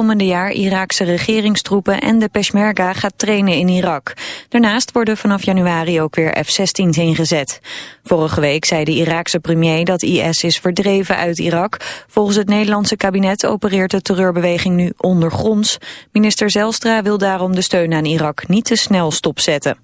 komende jaar Iraakse regeringstroepen en de Peshmerga gaat trainen in Irak. Daarnaast worden vanaf januari ook weer F-16's ingezet. Vorige week zei de Iraakse premier dat IS is verdreven uit Irak. Volgens het Nederlandse kabinet opereert de terreurbeweging nu ondergronds. Minister Zelstra wil daarom de steun aan Irak niet te snel stopzetten.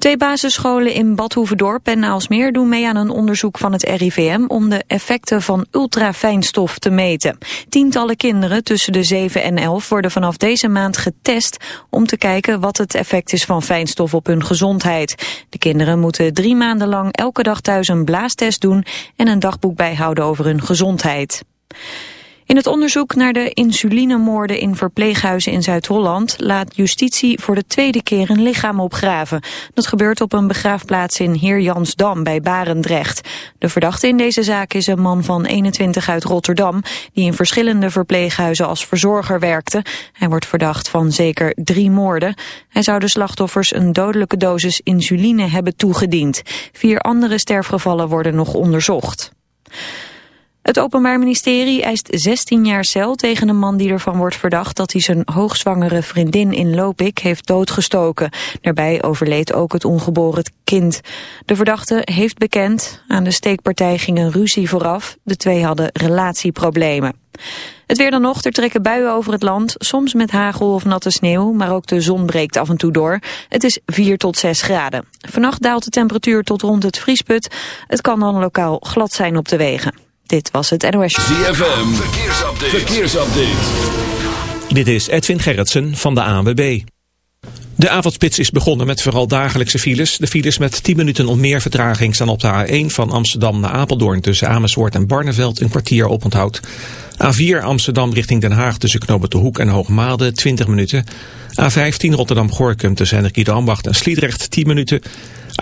Twee basisscholen in Badhoevedorp en Aalsmeer doen mee aan een onderzoek van het RIVM om de effecten van ultrafijnstof te meten. Tientallen kinderen tussen de 7 en 11 worden vanaf deze maand getest om te kijken wat het effect is van fijnstof op hun gezondheid. De kinderen moeten drie maanden lang elke dag thuis een blaastest doen en een dagboek bijhouden over hun gezondheid. In het onderzoek naar de insulinemoorden in verpleeghuizen in Zuid-Holland laat justitie voor de tweede keer een lichaam opgraven. Dat gebeurt op een begraafplaats in Heer Jansdam bij Barendrecht. De verdachte in deze zaak is een man van 21 uit Rotterdam die in verschillende verpleeghuizen als verzorger werkte. Hij wordt verdacht van zeker drie moorden. Hij zou de slachtoffers een dodelijke dosis insuline hebben toegediend. Vier andere sterfgevallen worden nog onderzocht. Het Openbaar Ministerie eist 16 jaar cel tegen een man die ervan wordt verdacht dat hij zijn hoogzwangere vriendin in Lopik heeft doodgestoken. Daarbij overleed ook het ongeboren kind. De verdachte heeft bekend, aan de steekpartij ging een ruzie vooraf. De twee hadden relatieproblemen. Het weer dan nog, er trekken buien over het land, soms met hagel of natte sneeuw, maar ook de zon breekt af en toe door. Het is 4 tot 6 graden. Vannacht daalt de temperatuur tot rond het vriespunt. Het kan dan lokaal glad zijn op de wegen. Dit was het NOS. ZFM, verkeersupdate. verkeersupdate. Dit is Edwin Gerritsen van de ANWB. De avondspits is begonnen met vooral dagelijkse files. De files met 10 minuten of meer vertraging staan op de A1 van Amsterdam naar Apeldoorn tussen Amersfoort en Barneveld een kwartier oponthoud. A4 Amsterdam richting Den Haag tussen Knoppen de Hoek en Hoogmade 20 minuten. A15 Rotterdam-Gorkum tussen de Ambacht en Sliedrecht 10 minuten.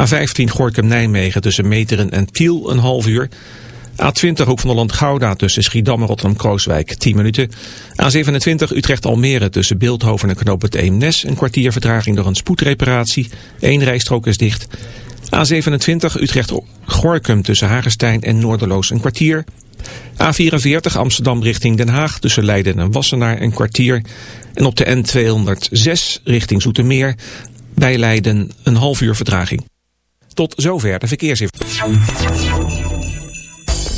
A15 Gorkum-Nijmegen tussen Meteren en Tiel een half uur. A20 Hoek van Holland Gouda tussen Schiedam en Rotterdam-Krooswijk 10 minuten. A27 Utrecht-Almere tussen Beeldhoven en Knoop het Eemnes een kwartier vertraging door een spoedreparatie. Eén rijstrook is dicht. A27 Utrecht-Gorkum tussen Hagestein en Noorderloos een kwartier. A44 Amsterdam richting Den Haag tussen Leiden en Wassenaar een kwartier. En op de N206 richting Zoetermeer bij Leiden een half uur vertraging. Tot zover de verkeersinformatie.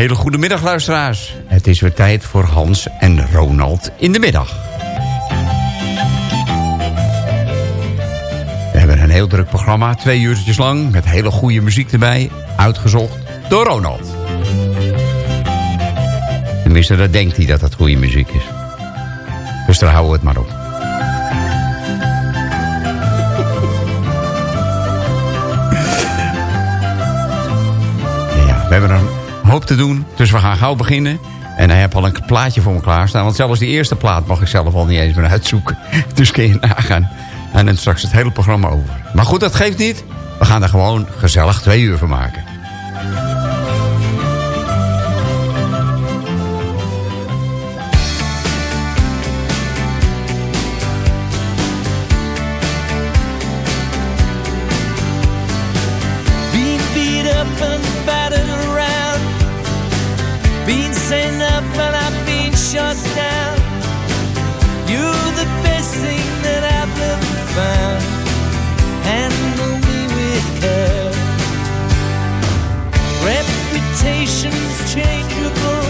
Hele goede middag, luisteraars. Het is weer tijd voor Hans en Ronald in de middag. We hebben een heel druk programma, twee uurtjes lang... met hele goede muziek erbij, uitgezocht door Ronald. Tenminste, dat denkt hij dat dat goede muziek is. Dus daar houden we het maar op. We hebben een te doen. Dus we gaan gauw beginnen. En hij heeft al een plaatje voor me klaarstaan. Want zelfs die eerste plaat mag ik zelf al niet eens meer uitzoeken. Dus kun je nagaan. En dan straks het hele programma over. Maar goed, dat geeft niet. We gaan er gewoon gezellig twee uur van maken. Reputation's changeable.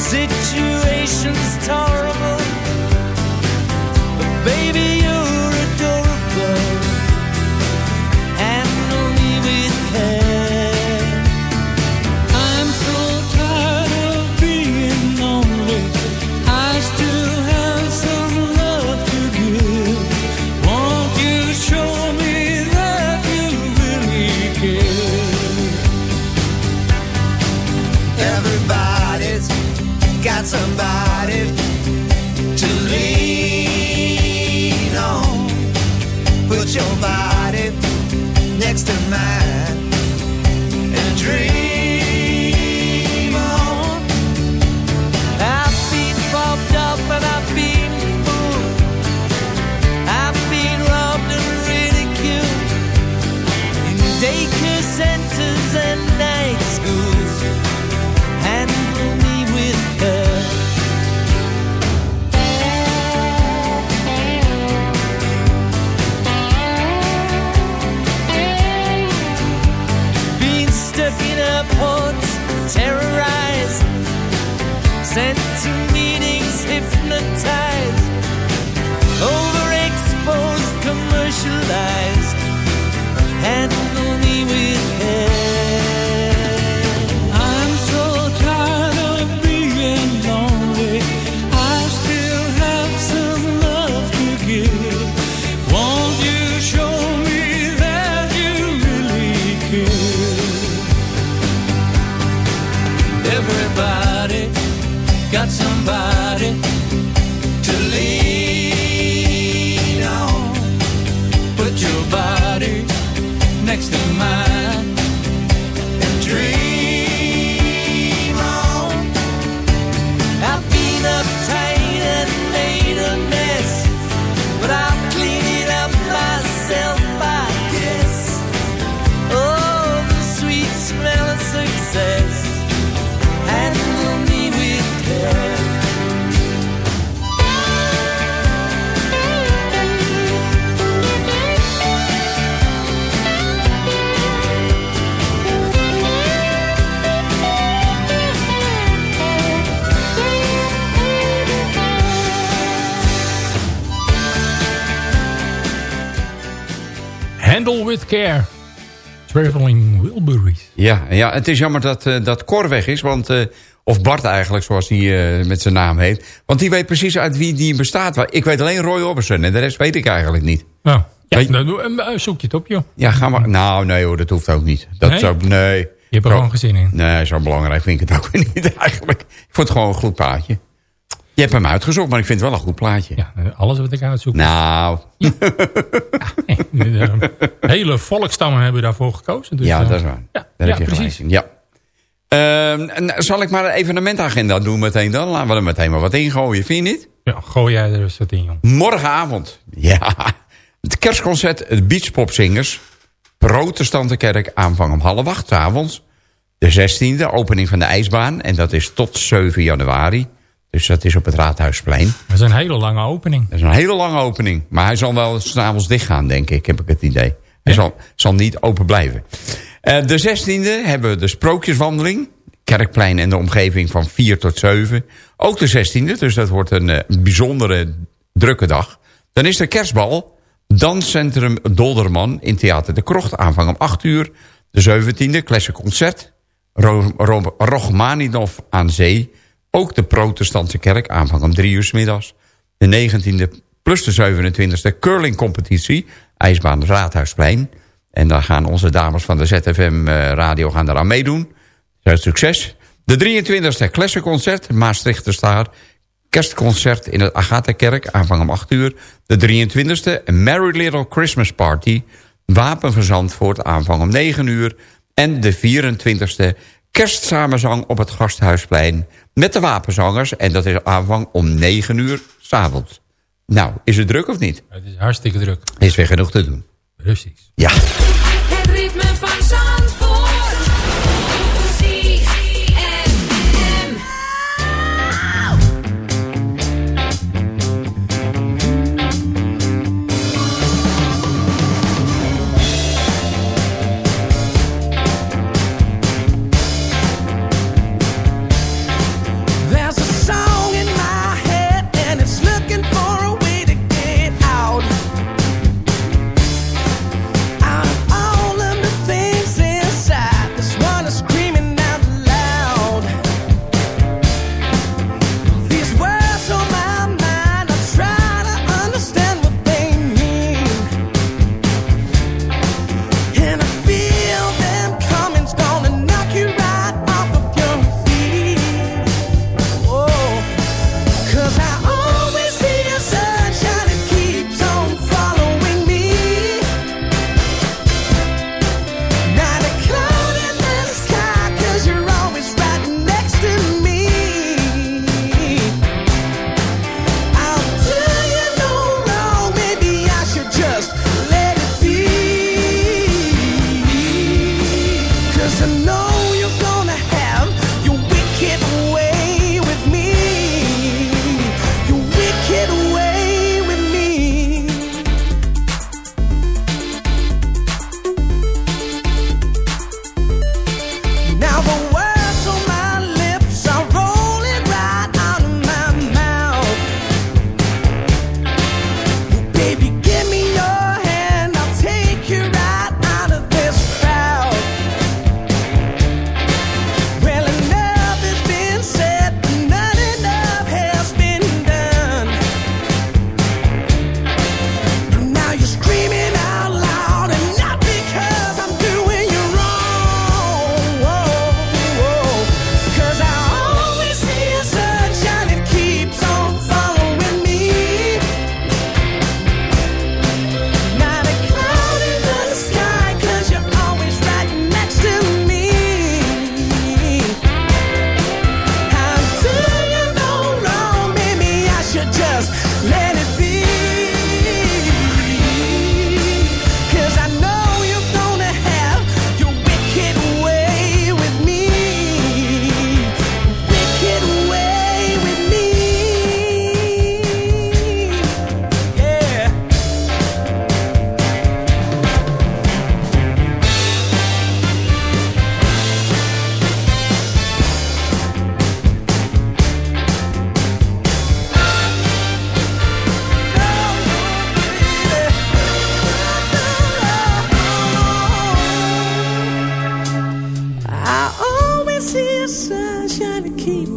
Situation's tolerable. Care. Traveling Wilburys. Ja, ja, het is jammer dat, eh, dat Cor weg is, want... eh, of Bart eigenlijk, zoals hij eh, met zijn naam heet. Want die weet precies uit wie die bestaat. Ik weet alleen Roy Orbison en de rest weet ik eigenlijk niet. Nou, ja, Weet- eh, zoek je het op, joh. Ja, ga maar. Nou, nee hoor, dat hoeft ook niet. Dat Nee? zou, nee. Je hebt er gewoon gezin in. Nee, zo belangrijk vind ik het ook weer niet eigenlijk. Ik vond het gewoon een goed plaatje. Je hebt hem uitgezocht, maar ik vind het wel een goed plaatje. Ja, eh, alles wat ik uitzoek. Nou, de, eh, hele volkstammen hebben daarvoor gekozen. Dus, ja, eh, dat is waar. Ja, Daar ja heb je precies. in. Ja. Ehm, en zal ik maar een evenementagenda doen meteen dan? Laten we er meteen maar wat ingooien, vind je niet? Ja, gooi jij er eens wat in, joh. Morgenavond, ja. Het kerstconcert, het Beachpopzingers. Protestantenkerk, aanvang om half acht avonds. De 16e, opening van de ijsbaan. En dat is tot 7 januari. Dus dat is op het Raadhuisplein. Dat is een hele lange opening. Dat is een hele lange opening. Maar hij zal wel s'avonds dicht gaan, denk ik. Heb ik het idee. Hij zal, zal niet open blijven. Eh, de 16e hebben we de Sprookjeswandeling. Kerkplein en de omgeving van 4 tot 7. Ook de 16e, dus dat wordt een eh, bijzondere drukke dag. Dan is er kerstbal. Danscentrum Dolderman in Theater de Krocht. Aanvang om 8 uur. De 17e, Classic Concert. Ro Ro Rachmaninov aan Zee. Ook de protestantse kerk. Aanvang om 3 uur 's middags. De 19e plus de 27e curlingcompetitie. IJsbaan Raadhuisplein. En daar gaan onze dames van de ZFM eh, Radio gaan daaraan meedoen. Succes. De 23e Klessenconcert, Maastrichter Staar. Kerstconcert in het Agatha-kerk, aanvang om 8 uur. De 23e Merry Little Christmas Party. Wapen van Zandvoort, aanvang om 9 uur. En de 24e Kerstsamenzang op het Gasthuisplein. Met de wapenzangers. En dat is aanvang om 9 uur s'avonds. Nou, is het druk of niet? Het is hartstikke druk. Is weer genoeg te doen. Precies. Ja. Het ritme van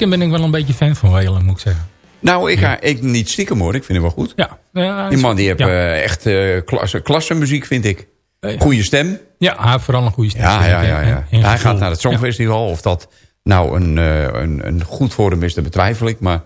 Stiekem ben ik wel een beetje fan van Whalen, moet ik zeggen. Nou, ik ga ik niet stiekem hoor. Ik vind hem wel goed. Ja. ja Die man die heeft ja. eh, echt eh klasse, klasse muziek, vind ik. Goeie stem. Ja, hij heeft vooral een goede stem. Ja, ja, ja. ja. Hij gaat naar het Songfestival. Of dat nou een, eh, een, een goed voor hem is, dat betwijfel ik. Maar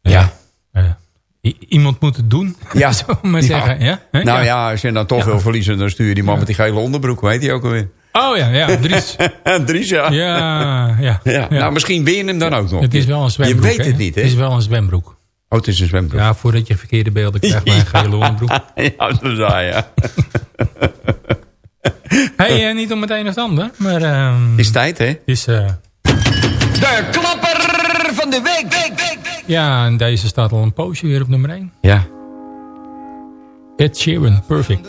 Ja. ja. Ja. I- iemand moet het doen, Ja. zou maar Ja. zeggen. Ja? Hè? Nou ja, als je dan toch wil verliezen, dan stuur je die man met die gele onderbroek. Weet je ook alweer? Oh ja, ja, Dries. Dries, ja. Ja, ja. Ja. Nou, misschien win je hem dan ook nog. Het is wel een zwembroek. Je weet hè? het niet, hè? Het is wel een zwembroek. Oh, het is een zwembroek. Ja, voordat je verkeerde beelden krijgt bij een gele onderbroek. ja, dat is waar, ja. hey, eh, niet om het een of het ander, maar... ehm, Is tijd, hè? is, eh, De klapper van de week. week, week, week. ja, en deze staat al een poosje weer op nummer 1. Ja. Ed Sheeran, perfect.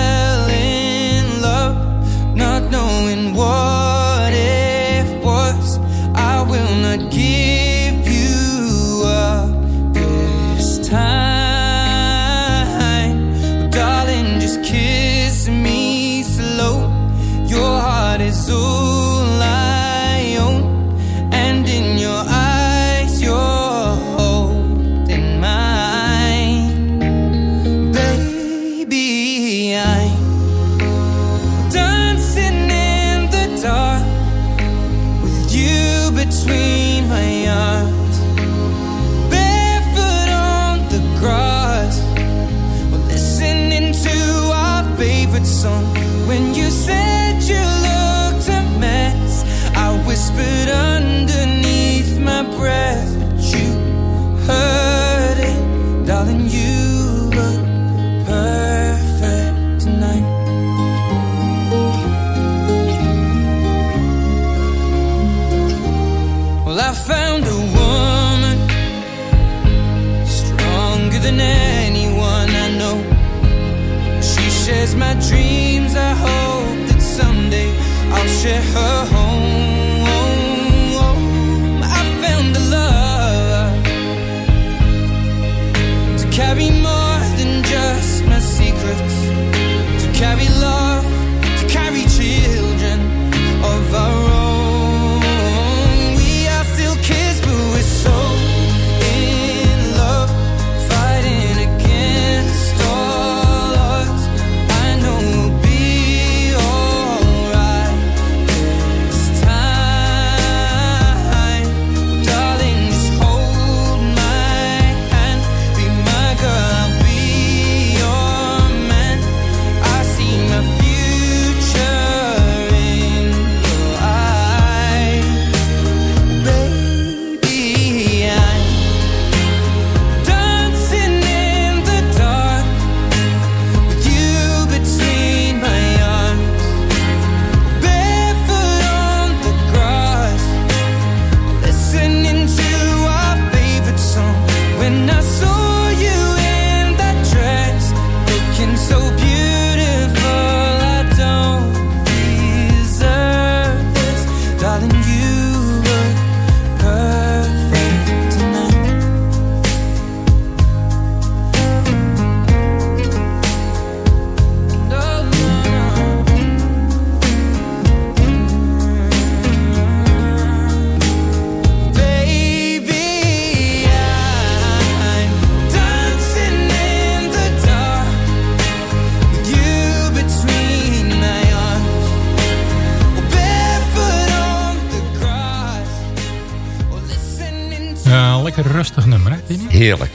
Heerlijk.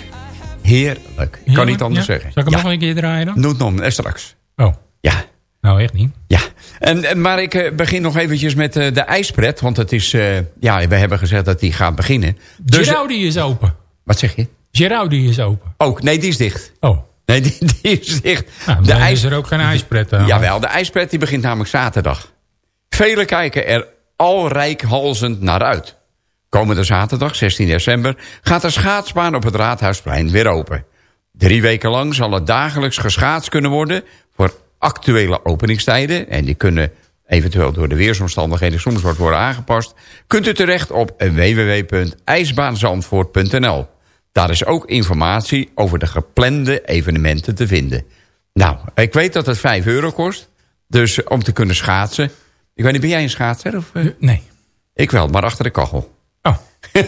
Heerlijk. Ik kan niet anders Ja? zeggen. Zal ik hem nog een keer draaien dan? Doe het nog, eh, straks. Oh, Ja. nou echt niet. Ja, en, maar ik eh, begin nog eventjes met eh, de ijspret. Want het is, ja, we hebben gezegd dat die gaat beginnen. Dus, Giraudi is open. wat zeg je? Giraudi is open. Oh, nee, die is dicht. Oh, Nee, die, die is dicht. nou, de ijs, is er ook geen ijspret. eh. Jawel, de ijspret die begint namelijk zaterdag. Velen kijken er al rijkhalzend naar uit. Komende zaterdag, 16 december, gaat de schaatsbaan op het Raadhuisplein weer open. Drie weken lang zal er dagelijks geschaatst kunnen worden... voor actuele openingstijden. En die kunnen eventueel door de weersomstandigheden soms wordt worden aangepast. Kunt u terecht op www.ijsbaanzandvoort.nl. Daar is ook informatie over de geplande evenementen te vinden. Nou, ik weet dat het 5 euro kost. Dus om te kunnen schaatsen. Ik weet niet, ben jij een schaatser? Of, eh? Nee. Ik wel, maar achter de kachel. Oh.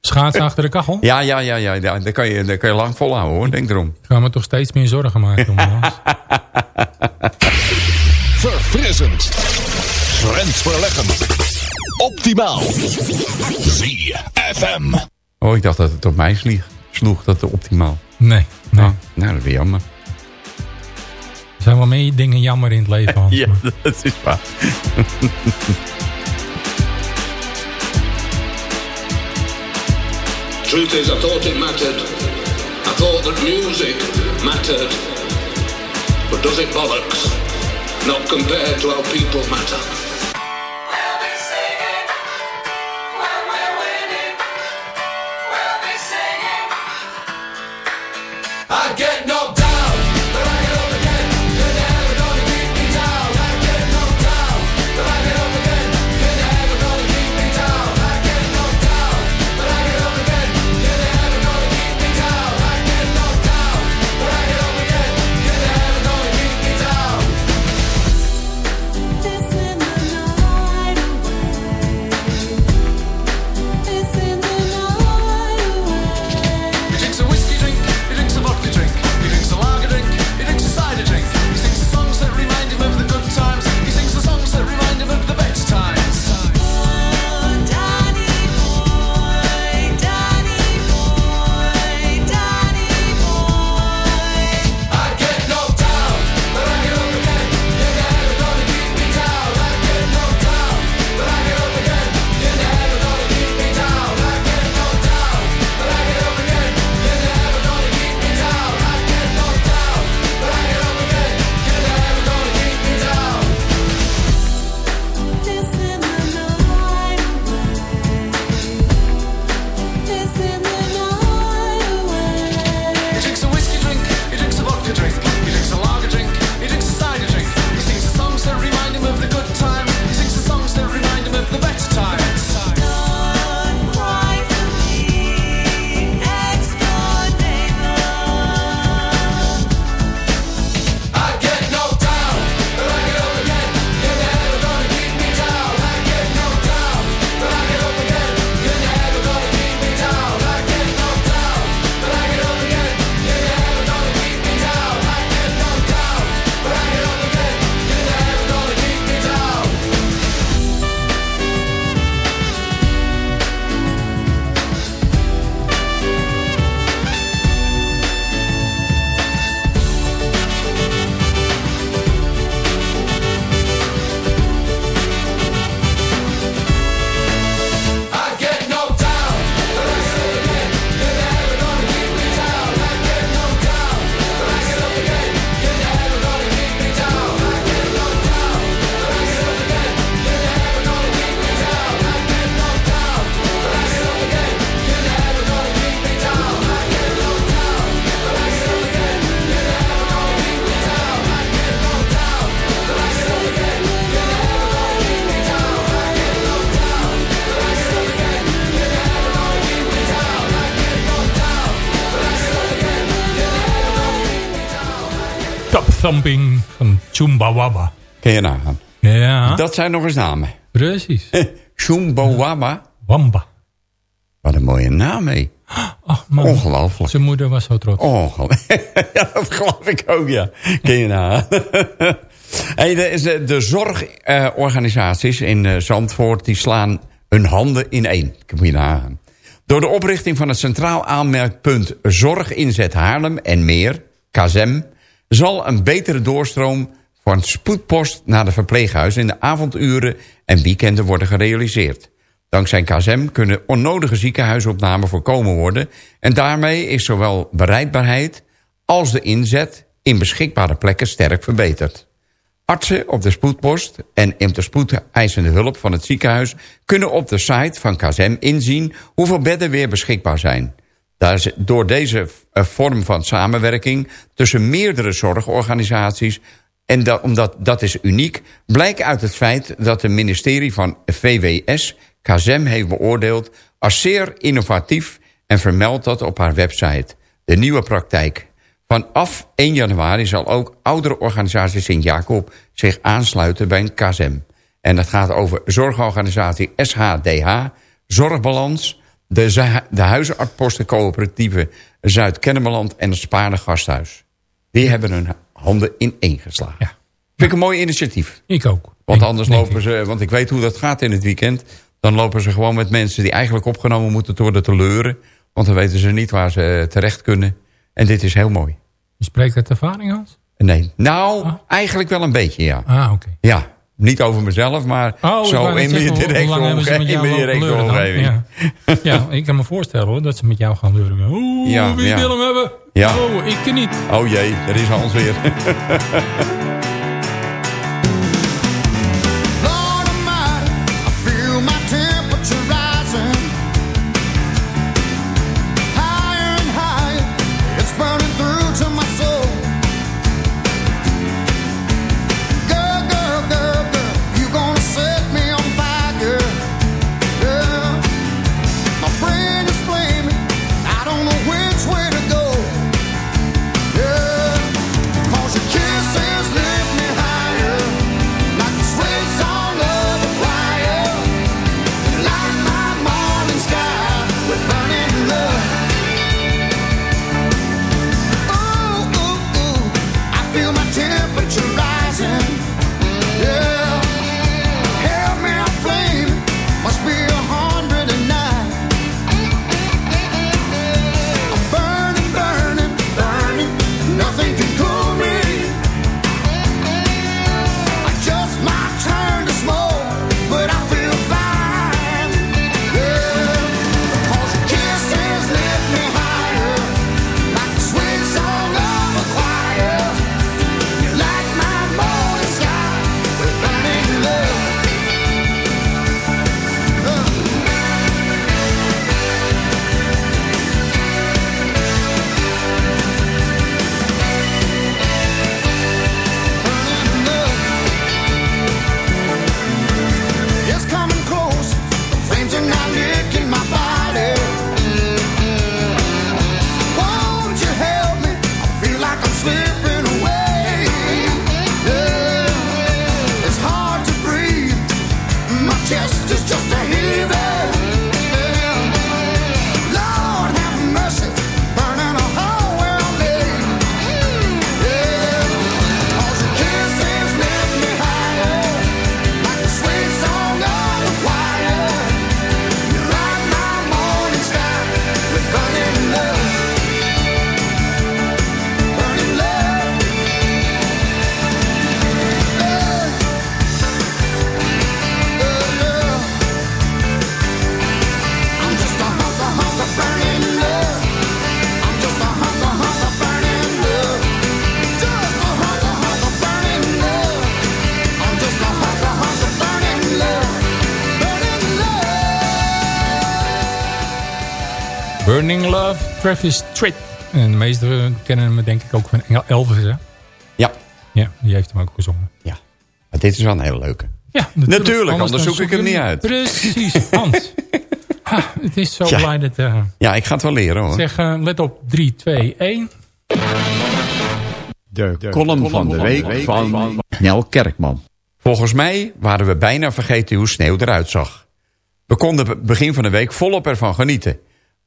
Schaatsen achter de kachel? Ja, ja, ja, ja, ja daar, kan je, daar kan je lang volhouden hoor, denk erom. Ik ga me toch steeds meer zorgen maken om ons. Verfrissend. Grensverleggend. Optimaal. ZFM. Oh, ik dacht dat het op mij slieg, sloeg, dat het optimaal. Nee. nee. Nou, nou, dat is weer jammer. Er zijn wel meer dingen jammer in het leven. Hans, Ja, maar- dat is waar. Truth is, I thought it mattered. I thought that music mattered. But does it bollocks? Not compared to how people matter. Thumping van Chumbawaba. Kun je nagaan. Ja, Dat zijn nog eens namen. precies. Shumbawaba. Wamba. Wat een mooie naam, hé. Ach man, Ongelooflijk. zijn moeder was zo trots. Ongelooflijk. ja, dat geloof ik ook, ja. Kun je nagaan. hey, de, is de, de zorgorganisaties in eh, Zandvoort... die slaan hun handen in één. Moet je nagaan. Door de oprichting van het Centraal Aanmerkpunt Zorg Inzet Haarlem en meer, KZEM... zal een betere doorstroom van spoedpost naar de verpleeghuizen... in de avonduren en weekenden worden gerealiseerd. Dankzij KZM kunnen onnodige ziekenhuisopnamen voorkomen worden... en daarmee is zowel bereidbaarheid als de inzet in beschikbare plekken sterk verbeterd. Artsen op de spoedpost en in de spoedeisende hulp van het ziekenhuis... kunnen op de site van KZM inzien hoeveel bedden weer beschikbaar zijn. Door deze eh, vorm van samenwerking tussen meerdere zorgorganisaties... en dat, omdat dat is uniek, blijkt uit het feit dat het ministerie van VWS... KZM heeft beoordeeld als zeer innovatief... en vermeldt dat op haar website. De nieuwe praktijk Vanaf 1 januari zal ook oudere organisatie Sint-Jacob zich aansluiten bij een KSM. En dat gaat over zorgorganisatie SHDH, Zorgbalans, de, de Huizenartpostencoöperatieve Zuid-Kennemerland en het Spaarne Gasthuis. Die hebben hun handen in één geslagen. Vind ik een mooi initiatief. Ik ook. Want anders denk lopen ze, want ik weet hoe dat gaat in het weekend. Dan lopen ze gewoon met mensen die eigenlijk opgenomen moeten worden te leuren. Want dan weten ze niet waar ze eh, terecht kunnen. En dit is heel mooi. Je spreekt uit ervaring, Hans? Nee, nou, eigenlijk wel een beetje, ja. Ah, oké. Ja, niet over mezelf, maar Oh, zo in mijn directe omgeving. Ja. ja, ik kan me voorstellen hoor, dat ze met jou gaan leuren. Oeh, Ja, wie ja. wil hem hebben? Ja. Oh, ik niet. Oh jee, daar is Hans weer. Travis Tritt. En de meesten kennen hem denk ik ook van Engel- Elvis, hè? Ja. Ja, die heeft hem ook gezongen. Ja, maar dit is wel een hele leuke. Ja, Natuurlijk, anders zoek ik hem niet uit. Precies, Hans. ha, het is zo Ja. blij dat... eh, Ja, ik ga het wel leren hoor. zeg, eh, let op, 3, 2, 1. De column van de week van Nel Kerkman. Volgens mij waren we bijna vergeten hoe sneeuw eruit zag. We konden be- begin van de week volop ervan genieten.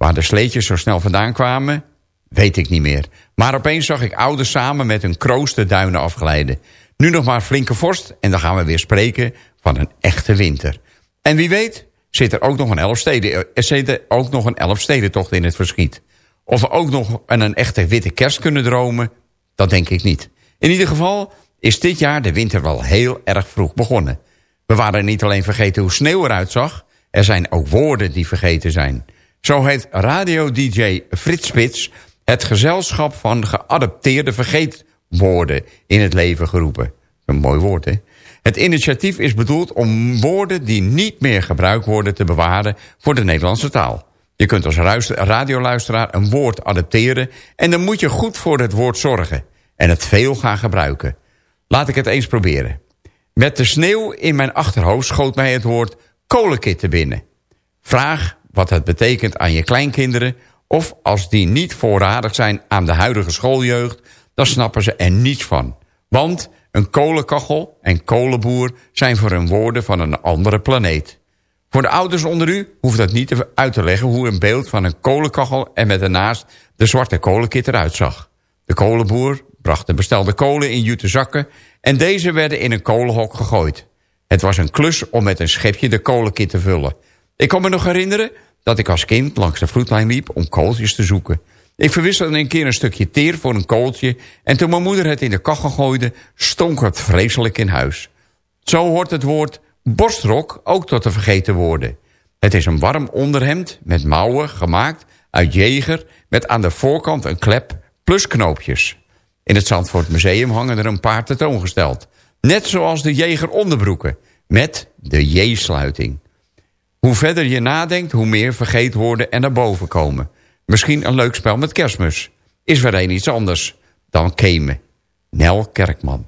Waar de sleetjes zo snel vandaan kwamen, weet ik niet meer. Maar opeens zag ik ouders samen met hun kroos de duinen afglijden. Nu nog maar flinke vorst en dan gaan we weer spreken van een echte winter. En wie weet, zit er ook nog een Elfsteden, er zit ook nog een in het verschiet. Of we ook nog een echte witte kerst kunnen dromen, dat denk ik niet. In ieder geval is dit jaar de winter wel heel erg vroeg begonnen. We waren niet alleen vergeten hoe sneeuw eruit zag... er zijn ook woorden die vergeten zijn. Zo heeft radio-dj Frits Spits... het gezelschap van geadopteerde vergeetwoorden in het leven geroepen. Een mooi woord, hè? Het initiatief is bedoeld om woorden die niet meer gebruikt worden... te bewaren voor de Nederlandse taal. Je kunt als radioluisteraar een woord adopteren... en dan moet je goed voor het woord zorgen. En het veel gaan gebruiken. Laat ik het eens proberen. Met de sneeuw in mijn achterhoofd schoot mij het woord kolenkit te binnen. Vraag wat het betekent aan je kleinkinderen... of als die niet voorradig zijn aan de huidige schooljeugd... dan snappen ze er niets van. Want een kolenkachel en kolenboer zijn voor hun woorden van een andere planeet. Voor de ouders onder u hoeft dat niet uit te leggen... hoe een beeld van een kolenkachel en met daarnaast de zwarte kolenkit eruit zag. De kolenboer bracht de bestelde kolen in jute zakken... en deze werden in een kolenhok gegooid. Het was een klus om met een schepje de kolenkit te vullen. Ik kan me nog herinneren dat ik als kind langs de vloedlijn liep om kooltjes te zoeken. Ik verwisselde een keer een stukje teer voor een kooltje... en toen mijn moeder het in de kachel gooide, stonk het vreselijk in huis. Zo hoort het woord borstrok ook tot de vergeten woorden. Het is een warm onderhemd met mouwen gemaakt uit jeger... met aan de voorkant een klep plus knoopjes. In het Zandvoort Museum hangen er een paar tentoongesteld. Net zoals de jeger onderbroeken, met de J-sluiting. Hoe verder je nadenkt, hoe meer vergeetwoorden er naar boven komen. Misschien een leuk spel met kerstmis. Is weer een iets anders dan Kemen. Nel Kerkman.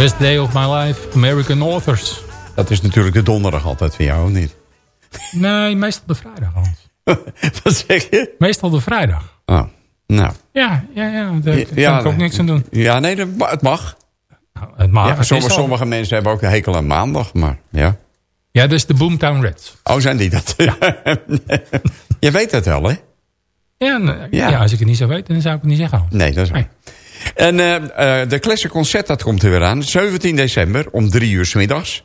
Best Day of My Life, American Authors. Dat is natuurlijk de donderdag altijd voor jou, of niet? Nee, meestal de vrijdag. Hans. Wat zeg je? Meestal de vrijdag. Oh, nou. Ja, ja, ja daar kan ik ook niks aan doen. Ja, nee, dat het mag. het ma- ja, het sommige, mensen hebben ook een hekel aan maandag, maar ja. Ja, dat is de Boomtown Reds. Oh, zijn die dat? Je weet het wel, hè? Ja, Ja. ja. als ik het niet zou weten, dan zou ik het niet zeggen. Nee, dat is waar. En eh, eh, de Classic Concert, dat komt er weer aan. 17 december om drie uur 's middags.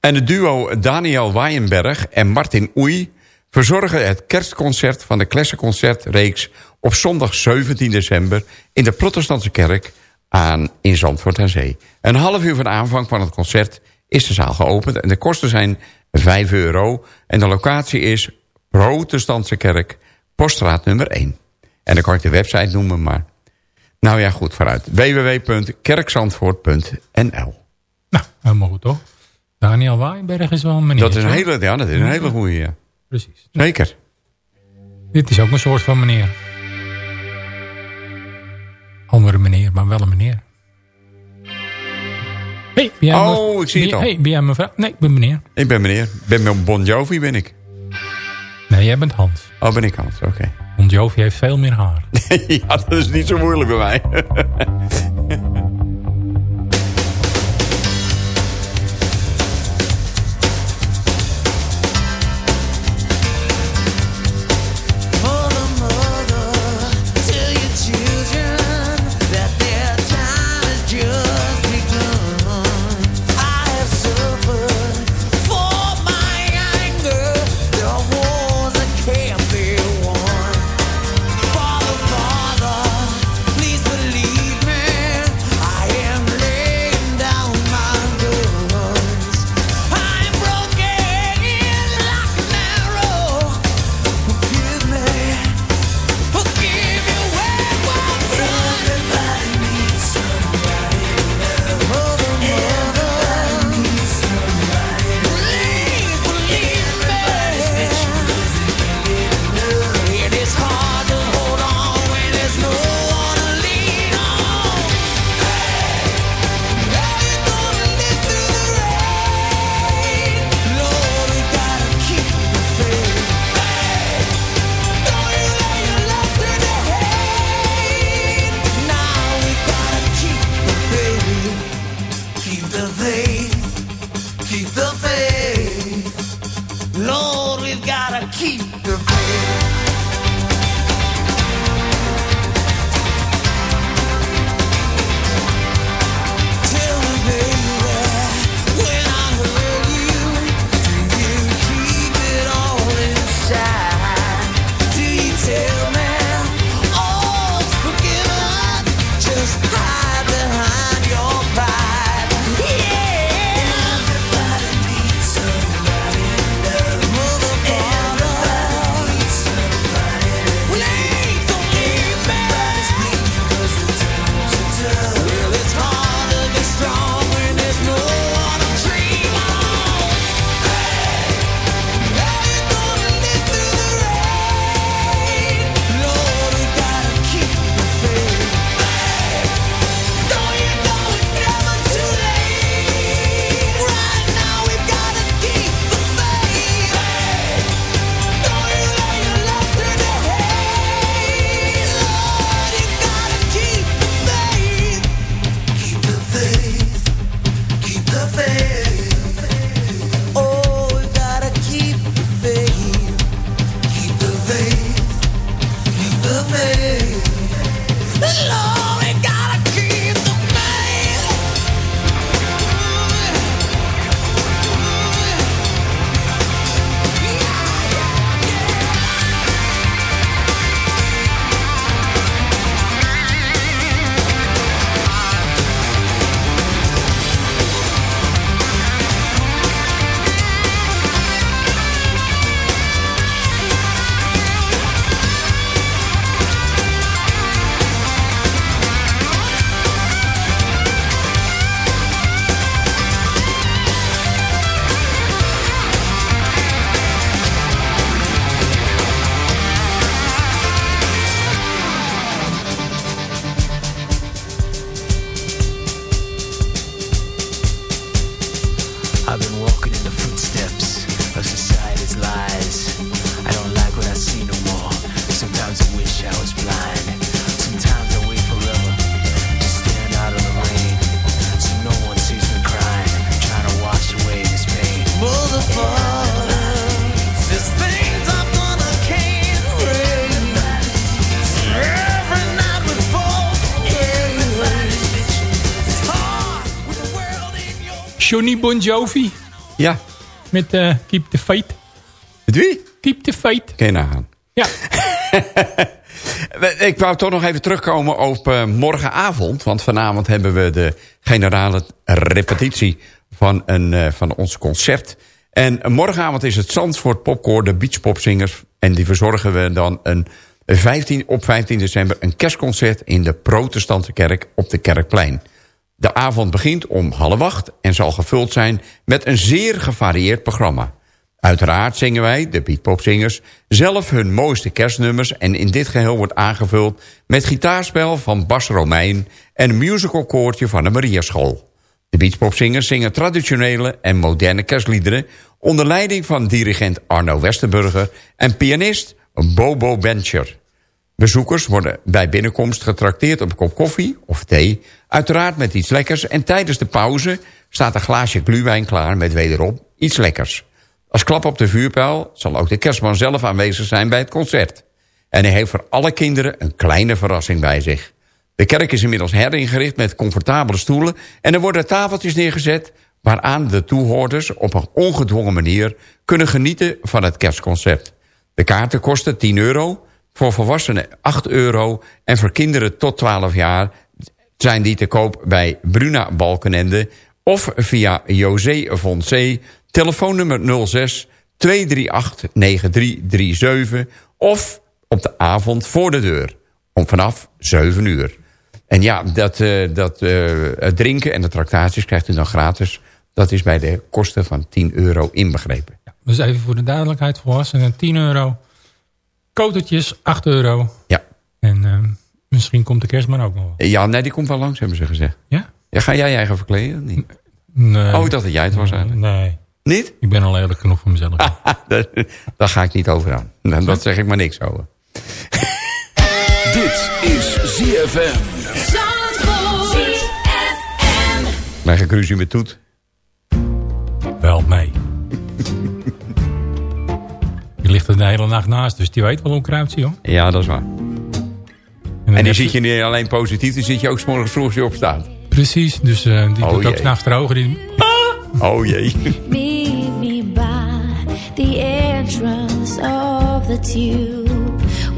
En het duo Daniel Waaienberg en Martin Oei... verzorgen het kerstconcert van de Classic Concertreeks... op zondag 17 december in de protestantse kerk aan in Zandvoort aan Zee. Een half uur de aanvang van het concert is de zaal geopend... en de kosten zijn 5 euro. En de locatie is Protestantse kerk, poststraat nummer 1. En dan kan ik de website noemen, maar... Nou ja, goed, vooruit. www.kerkzandvoort.nl Helemaal goed, toch? Daniel Waaienberg is wel een meneer. Dat is een hele, ja, dat is een hele goede, ja. Precies. Zeker. Dit is ook een soort van meneer. Andere meneer, maar wel een meneer. Hey, ben jij Oh, ik zie het al. Hey, ben jij mevrouw? Nee, ik ben meneer. Ik ben meneer. Ben Bon Jovi, ben ik. Nee, jij bent Hans. Oh, ben ik Hans, oké. Bon Jovi heeft veel meer haar. ja, dat is niet zo moeilijk bij mij. Johnny Bon Jovi. Ja. Met eh, Keep the Faith. Met wie? Keep the Faith. Kun je nagaan. Ja. Ik wou toch nog even terugkomen op eh, morgenavond. Want vanavond hebben we de generale repetitie van, een, eh, van ons concert. En morgenavond is het Zandvoort Popcore, de beachpopzingers. En die verzorgen we dan een 15, op 15 december een kerstconcert... in de protestantse kerk op de Kerkplein. De avond begint om half acht en zal gevuld zijn met een zeer gevarieerd programma. Uiteraard zingen wij, de beatpopzingers, zelf hun mooiste kerstnummers... en in dit geheel wordt aangevuld met gitaarspel van Bas Romein... en een musicalkoortje van de Mariaschool. De beatpopzingers zingen traditionele en moderne kerstliederen... onder leiding van dirigent Arno Westerburger en pianist Bobo Bencher. Bezoekers worden bij binnenkomst getrakteerd op een kop koffie of thee... uiteraard met iets lekkers en tijdens de pauze staat een glaasje gluwijn klaar... met wederom iets lekkers. Als klap op de vuurpijl zal ook de kerstman zelf aanwezig zijn bij het concert. En hij heeft voor alle kinderen een kleine verrassing bij zich. De kerk is inmiddels heringericht met comfortabele stoelen... en er worden tafeltjes neergezet waaraan de toehoorders op een ongedwongen manier... kunnen genieten van het kerstconcert. De kaarten kosten 10 euro, voor volwassenen 8 euro... en voor kinderen tot 12 jaar zijn die te koop bij Bruna Balkenende... of via José Foncé, telefoonnummer 06 238 9337... of op de avond voor de deur, om vanaf 7 uur. En ja, dat, uh, dat, het drinken en de tractaties krijgt u dan gratis. Dat is bij de kosten van 10 euro inbegrepen. Dus even voor de duidelijkheid, volwassenen 10 euro. Kotertjes 8 euro. Ja. En uh, misschien komt de kerstman ook nog wel. Ja, nee, die komt wel langs, hebben ze gezegd. Ja? Ja, ga jij je eigen verkleden? Niet? Nee. Oh, ik dacht dat jij het was eigenlijk. Nee. Niet? Ik ben al eerlijk genoeg voor mezelf. Daar ga ik niet over aan. Dat zeg ik maar niks over. Dit is ZFM. Mijn gekruzie met Toet. Wel mee. Je ligt er de hele nacht naast, dus die weet wel hoe kruipt ze, joh. Ja, dat is waar. dan En die zit je niet alleen positief, die zit je ook 's morgens vroeg als je opstaat. Precies, dus eh, die Oh, doet ook jee. s'nachts drogen. Die... Oh jee. Meet me by the entrance of the tube.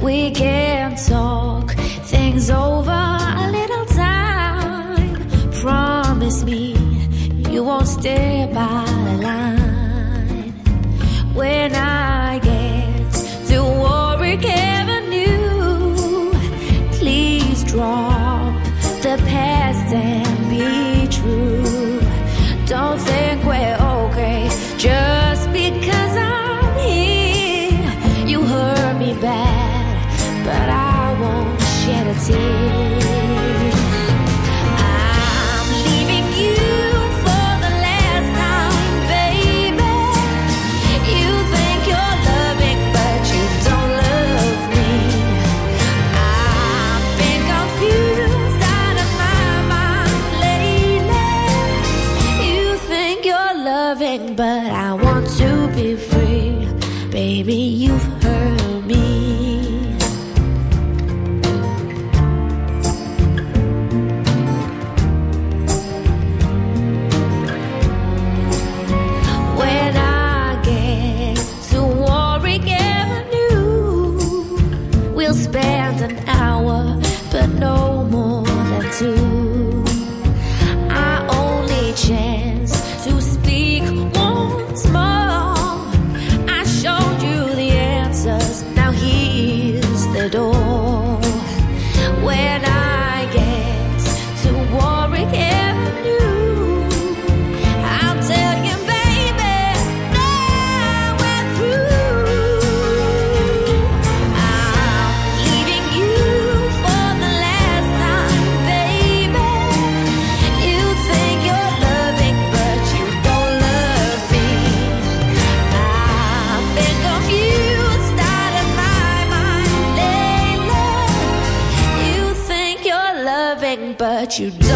We can talk things over a little time. Promise me you won't stay by the line. When I get shed loving, but you don't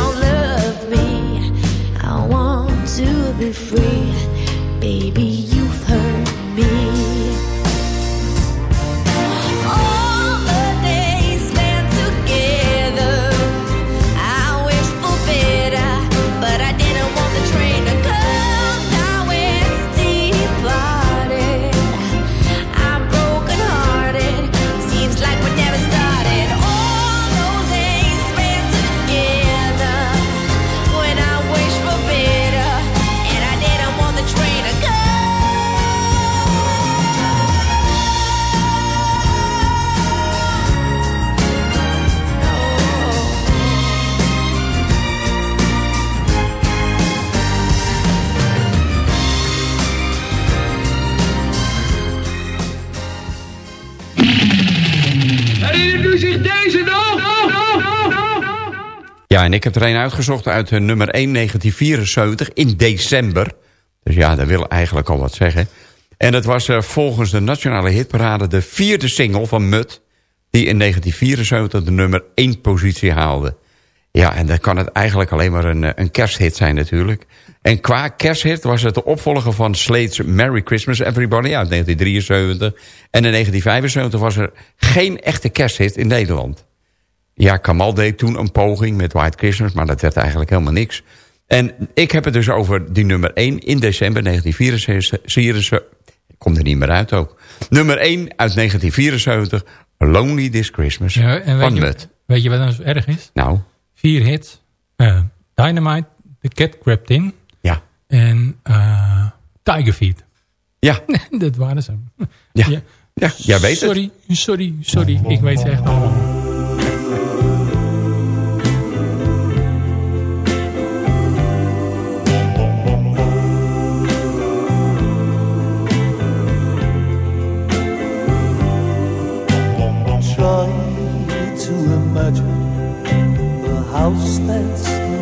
ik heb er een uitgezocht uit eh, nummer 1 1974 in december. Dus ja, dat wil eigenlijk al wat zeggen. En het was eh, volgens de Nationale Hitparade de vierde single van Mut... die in 1974 de nummer 1 positie haalde. Ja, en dan kan het eigenlijk alleen maar een, eh, een kersthit zijn natuurlijk. En qua kersthit was het de opvolger van Slade's Merry Christmas Everybody uit 1973. En in 1975 was er geen echte kersthit in Nederland. Ja, Kamal deed toen een poging met White Christmas, maar dat werd eigenlijk helemaal niks. En ik heb het dus over die nummer 1 in december 1974. Ik kom er niet meer uit ook. Nummer 1 uit 1974, Lonely This Christmas Ja, en weet van je, weet je wat nou zo erg is? Nou, Vier hits. eh, Dynamite, The Cat Crept In. Ja. En eh Tiger Feet. Ja. dat waren ze. Ja. ja, jij weet het. sorry, Sorry, sorry, Ik weet ze echt allemaal.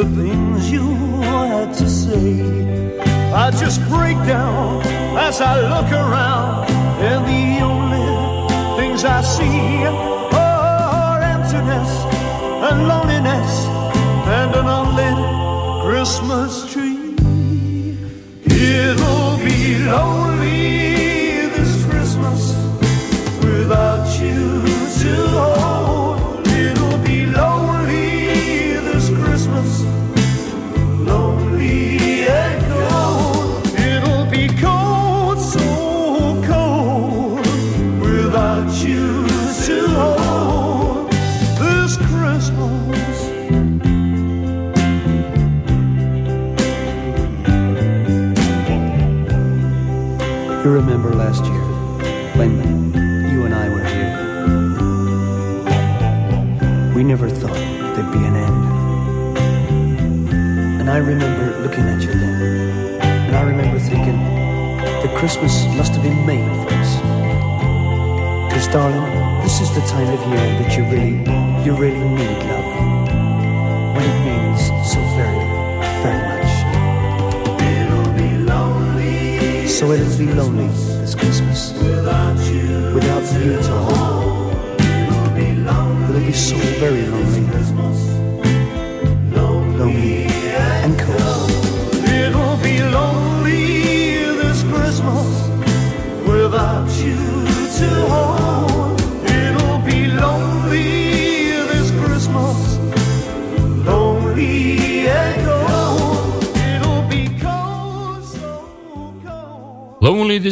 the things you had to say. I just break down as I look around, and the only things I see are emptiness and loneliness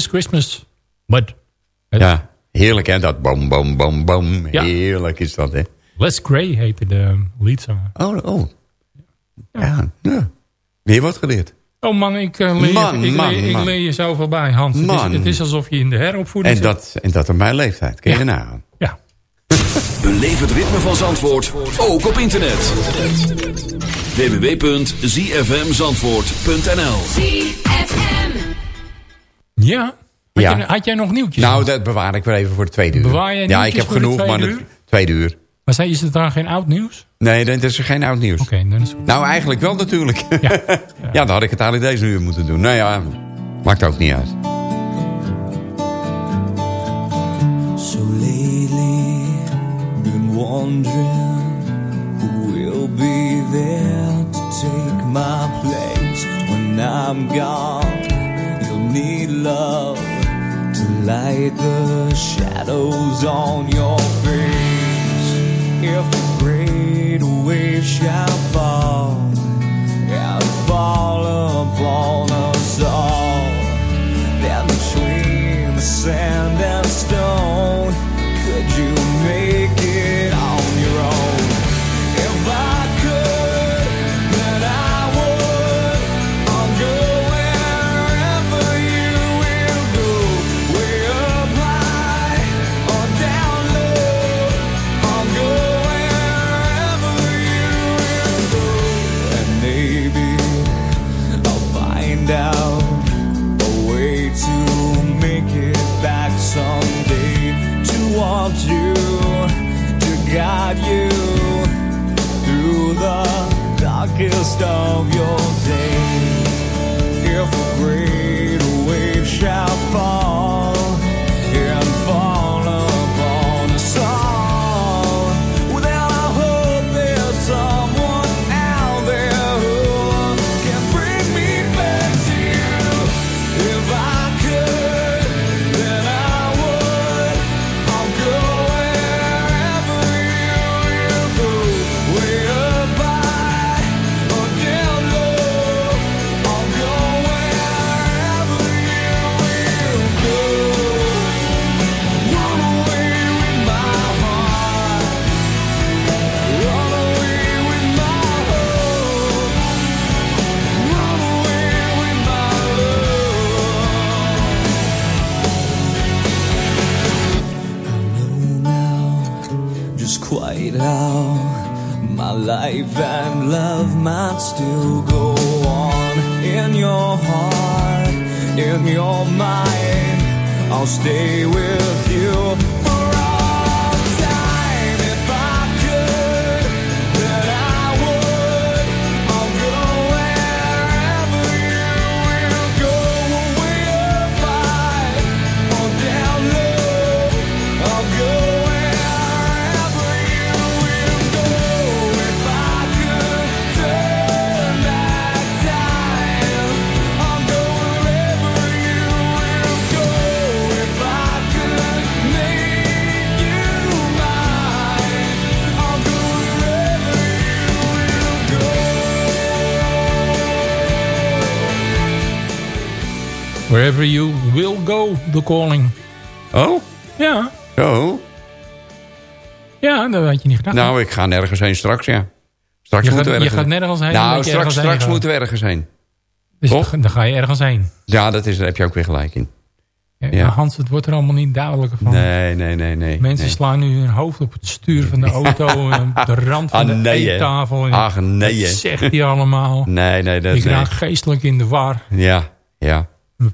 Christmas. But Ja, heerlijk hè, dat bom, bom, bom, bom. Ja. Heerlijk is dat hè. Les Gray heette de leadzanger. Oh, oh. Ja, ja. Weer wat geleerd. Oh man, ik, eh, leer, Man, ik, man, leer, ik man. leer je zoveel bij, Hans. Het is, Man. het is alsof je in de heropvoeding En zit. dat, en dat op mijn leeftijd. Kun je nagaan. Ja. Beleef het ritme van Zandvoort, ook op internet. www.zfmzandvoort.nl ja? Had, ja. Had jij nog nieuwtjes? Nou, dat bewaar ik weer even voor de tweede uur. Bewaar jij Ja, ik heb genoeg, maar de tweede uur. Maar zei, is het dan geen oud nieuws? Nee, dat is er geen oud nieuws. Oké, dan is goed. Nou, eigenlijk wel natuurlijk. Ja, ja. dan had ik het eigenlijk deze uur moeten doen. Nou ja, maakt ook niet uit. So lately, been wondering who will be there to take my place when I'm gone. Need love to light the shadows on your face. If a great wave shall fall and fall upon us all, then between the sand and Wherever you will go, the calling. Oh? Ja, Zo? ja dat had je niet gedacht. Nou, ik ga nergens heen straks, ja. Straks Je moeten gaat- we je ergens gaat nergens heen, Nou, je straks, ergens straks moeten we ergens heen. dus toch? dan ga je ergens heen. Ja, dat is, daar heb je ook weer gelijk in. Ja, Hans, het wordt er allemaal niet duidelijker van. Nee, nee, nee, nee. Mensen nee. slaan nu hun hoofd op het stuur van de auto. en op de rand van Ah, de nee, hè. eettafel. En Ach, nee. Wat zegt hij allemaal? Nee, nee, dat Ik nee. raak geestelijk in de war. Ja, ja.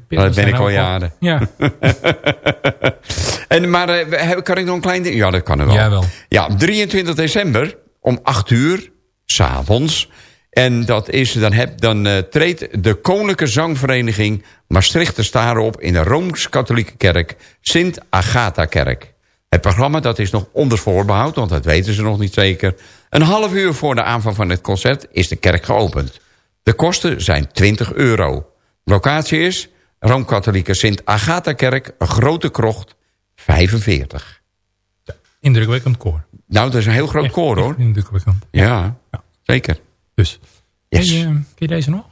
Dat ben ik al jaren. Ja. en, maar eh, kan ik nog een klein ding? Ja, dat kan er wel. Jawel. Ja, 23 december om 8 uur, s'avonds. En dat is, dan, heb, dan eh, treedt de Koninklijke Zangvereniging Maastricht de Staren op... in de Rooms-Katholieke Kerk, Sint Agatha-kerk. Het programma dat is nog onder voorbehoud, want dat weten ze nog niet zeker. Een half uur voor de aanvang van het concert is de kerk geopend. De kosten zijn 20 euro. Locatie is Rooms-Katholieke Sint Agatha-kerk, een grote krocht, 45. Indrukwekkend koor. Nou, dat is een heel groot koor, hoor. Indrukwekkend. Ja, zeker. Dus. Yes. Ken, je, ken je deze nog?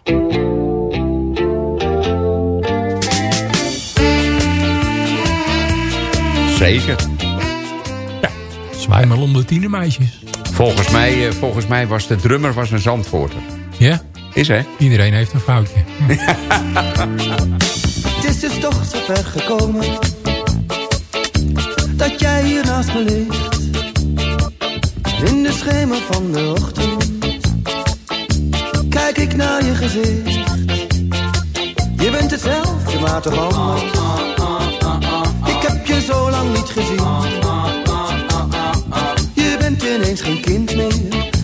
Zeker. Zwaai maar tienermeisjes. Volgens mij, eh, volgens mij was de drummer was een Zandvoorter. Ja? Is hè? Iedereen heeft een foutje. Het is dus toch zo ver gekomen Dat jij hier naast me ligt In de schemer van de ochtend Kijk ik naar je gezicht Je bent hetzelfde, maar toch anders Ik heb je zo lang niet gezien Je bent ineens geen kind meer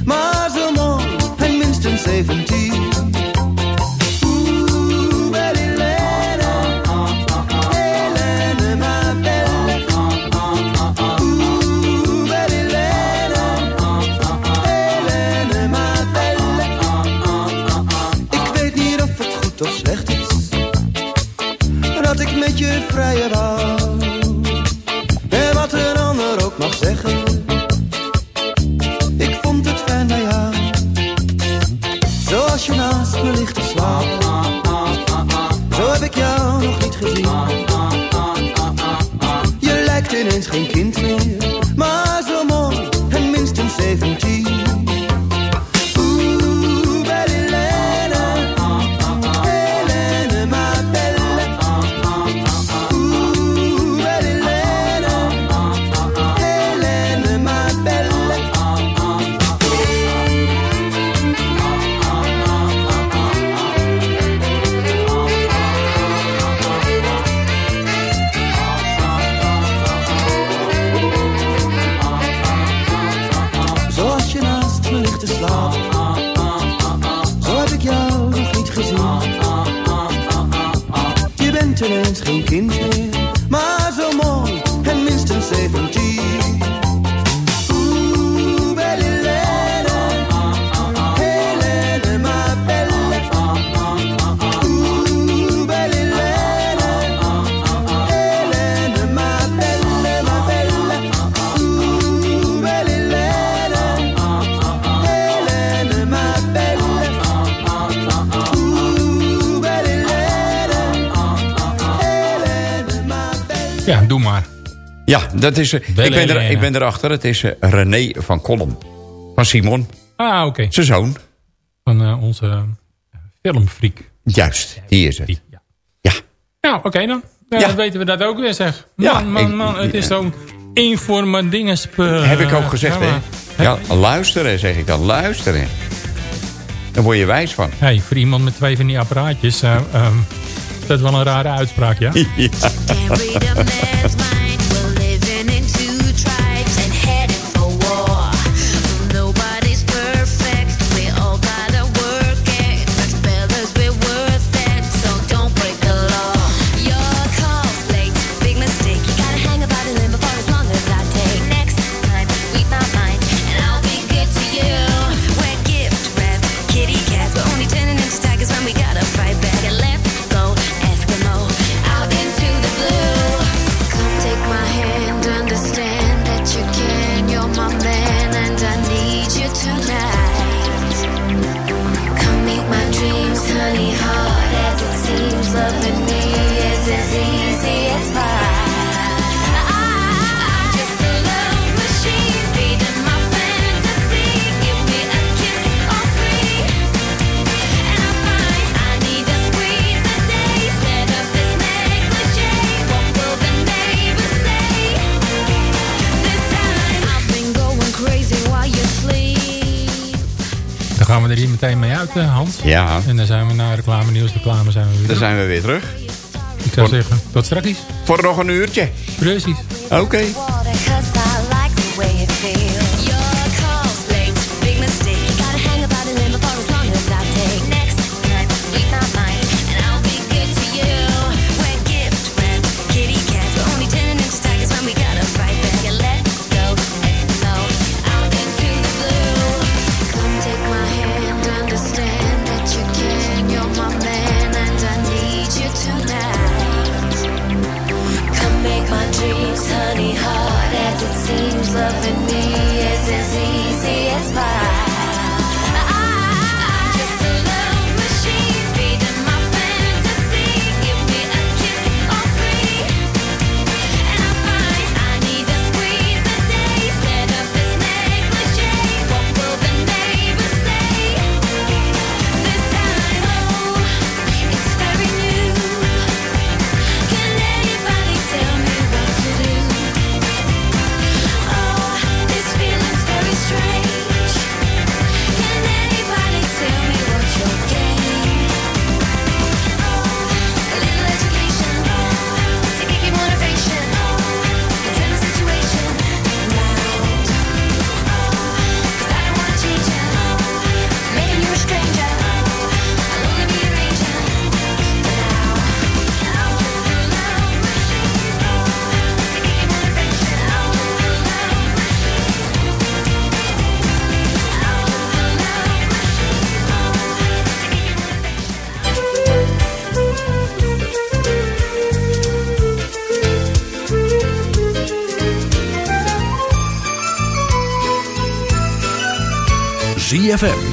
Maar 17 dat is, eh, ik, ben er, ik ben erachter. Het is eh, René van Kolm. Van Simon. Ah, oké. Zijn zoon. Van eh, onze filmfreak. Juist, die is het. Ja. ja. Nou, oké dan. Ja. Dan weten we dat ook weer, zeg. Man, ja, man. Het is zo'n informa dingenspul. Heb ik ook gezegd, hè? Ja, luisteren, zeg ik dan. Luisteren. Daar word je wijs van. Hey, voor iemand met twee van die apparaatjes... Uh, dat is wel een rare uitspraak, ja? ja. nieuwsreclame zijn we weer. Daar zijn we weer terug. Ik zou zeggen, tot straks. Voor nog een uurtje. Precies. Oké.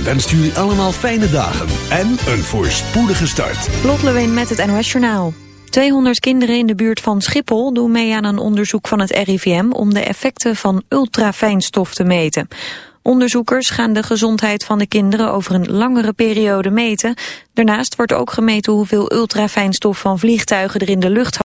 Wenst jullie allemaal fijne dagen en een voorspoedige start. Lot Lewin met het NOS Journaal. 200 kinderen in de buurt van Schiphol doen mee aan een onderzoek van het RIVM om de effecten van ultrafijnstof te meten. Onderzoekers gaan de gezondheid van de kinderen over een langere periode meten. Daarnaast wordt ook gemeten hoeveel ultrafijnstof van vliegtuigen er in de lucht